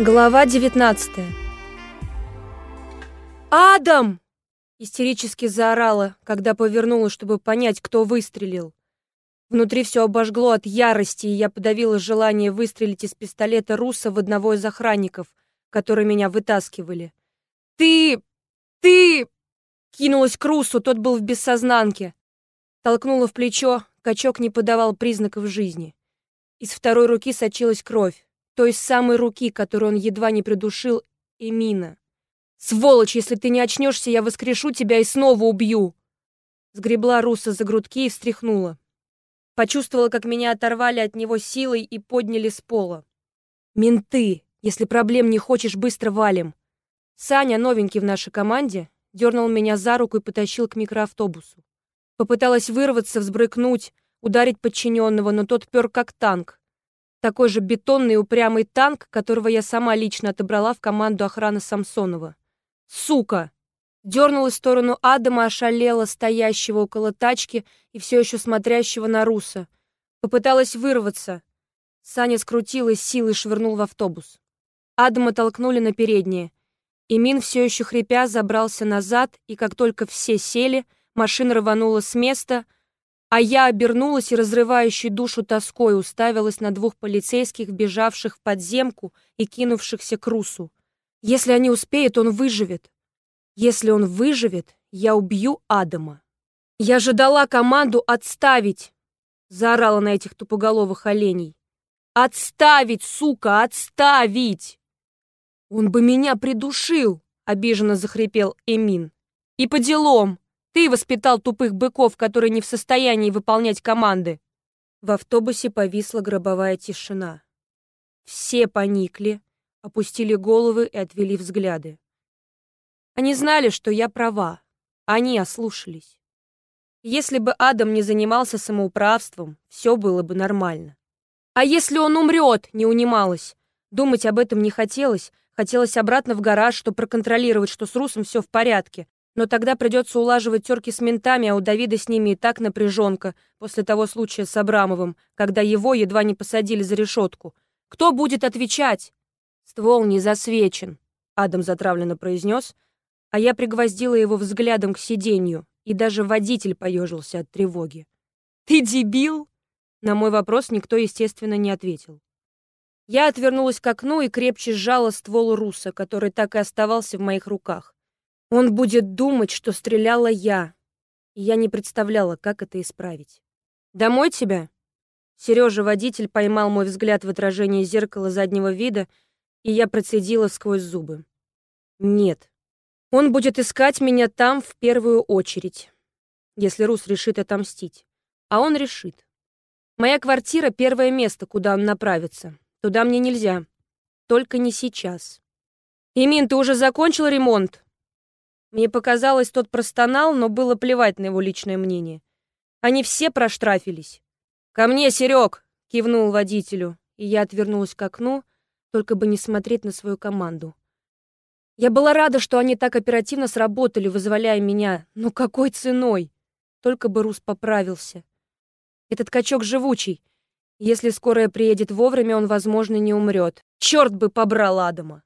Глава 19 «Адам!» — истерически заорала, когда повернула, чтобы понять, кто выстрелил. Внутри все обожгло от ярости, и я подавила желание выстрелить из пистолета Руса в одного из охранников, которые меня вытаскивали. «Ты! Ты!» Кинулась к Русу, тот был в бессознанке. Толкнула в плечо, качок не подавал признаков жизни. Из второй руки сочилась кровь той самой руки, которую он едва не придушил Эмина. «Сволочь, если ты не очнешься, я воскрешу тебя и снова убью!» Сгребла Руса за грудки и встряхнула. Почувствовала, как меня оторвали от него силой и подняли с пола. «Менты! Если проблем не хочешь, быстро валим!» Саня, новенький в нашей команде, дернул меня за руку и потащил к микроавтобусу. Попыталась вырваться, взбрыкнуть, ударить подчиненного, но тот пер как танк. Такой же бетонный упрямый танк, которого я сама лично отобрала в команду охраны Самсонова. Сука! Дернулась в сторону Адама, ошалела, стоящего около тачки и все еще смотрящего на Руса. Попыталась вырваться. Саня скрутил силой швырнул в автобус. Адама толкнули на переднее. Имин все еще хрипя забрался назад, и как только все сели, машина рванула с места — а я обернулась и, разрывающей душу тоской, уставилась на двух полицейских, бежавших в подземку и кинувшихся к Русу. Если они успеют, он выживет. Если он выживет, я убью Адама. Я же дала команду отставить, заорала на этих тупоголовых оленей. Отставить, сука, отставить! Он бы меня придушил, обиженно захрипел Эмин. И по делам. Ты воспитал тупых быков, которые не в состоянии выполнять команды. В автобусе повисла гробовая тишина. Все поникли, опустили головы и отвели взгляды. Они знали, что я права. Они ослушались. Если бы Адам не занимался самоуправством, все было бы нормально. А если он умрет, не унималась. Думать об этом не хотелось. Хотелось обратно в гараж, чтобы проконтролировать, что с Русом все в порядке, но тогда придется улаживать терки с ментами, а у Давида с ними и так напряженка после того случая с Абрамовым, когда его едва не посадили за решетку. Кто будет отвечать? Ствол не засвечен, Адам затравленно произнес, а я пригвоздила его взглядом к сиденью, и даже водитель поежился от тревоги. «Ты дебил?» На мой вопрос никто, естественно, не ответил. Я отвернулась к окну и крепче сжала ствол Руса, который так и оставался в моих руках. Он будет думать, что стреляла я. И я не представляла, как это исправить. «Домой тебя?» Сережа, водитель, поймал мой взгляд в отражении зеркала заднего вида, и я процедила сквозь зубы. «Нет. Он будет искать меня там в первую очередь, если Рус решит отомстить. А он решит. Моя квартира — первое место, куда он направится. Туда мне нельзя. Только не сейчас. «Имин, ты уже закончил ремонт?» Мне показалось, тот простонал, но было плевать на его личное мнение. Они все проштрафились. «Ко мне, Серег!» — кивнул водителю, и я отвернулась к окну, только бы не смотреть на свою команду. Я была рада, что они так оперативно сработали, вызволяя меня. Но какой ценой? Только бы Рус поправился. Этот качок живучий. Если скорая приедет вовремя, он, возможно, не умрет. Черт бы побрал Адама!